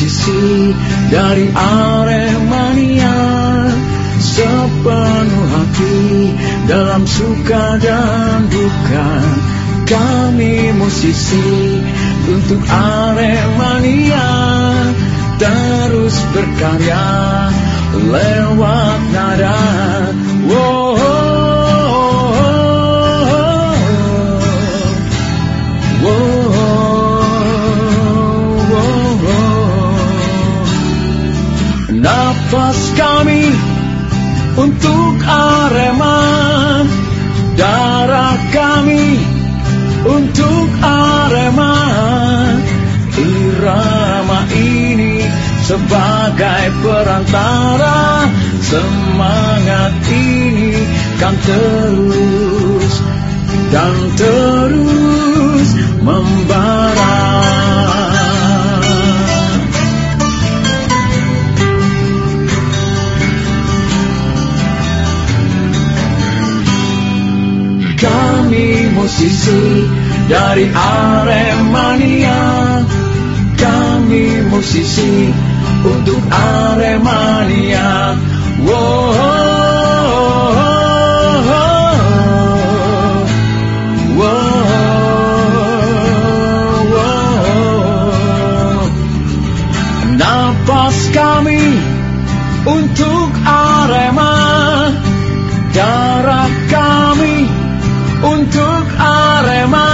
musisi dari Aremania Sepenuh hati dalam suka dan duka. Kami musisi untuk Aremania Terus berkarya lewat nada Nafas kami untuk Arema Darah kami untuk Arema Irama ini sebagai perantara. Semangat ini kan terus dan terus Kami musisi dari Aremania. Kami musisi untuk Aremania. Wow, kami untuk Arema. Darah untuk Arema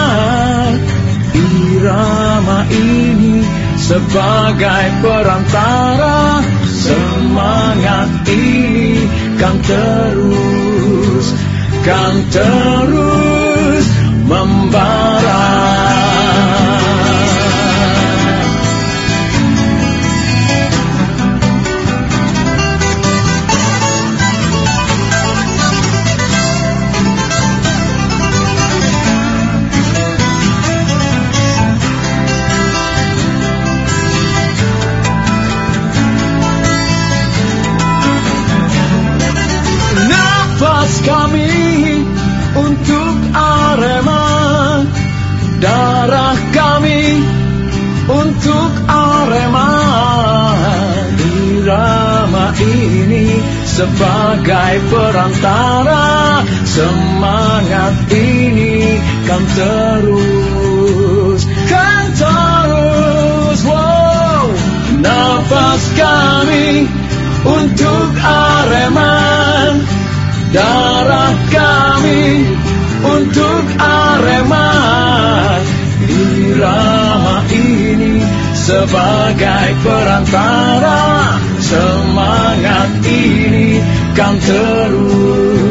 Irama ini sebagai perantara. Semangat ini kan terus Kan terus kami untuk Arema. Darah kami untuk Arema. Irama ini sebagai perantara. Semangat ini kan terus Kan terus. Wow. Nafas kami untuk sebagai perantara Semangat ini kan terus